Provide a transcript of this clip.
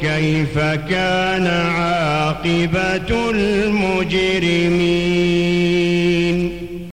كيف كان عاقبة المجرمين؟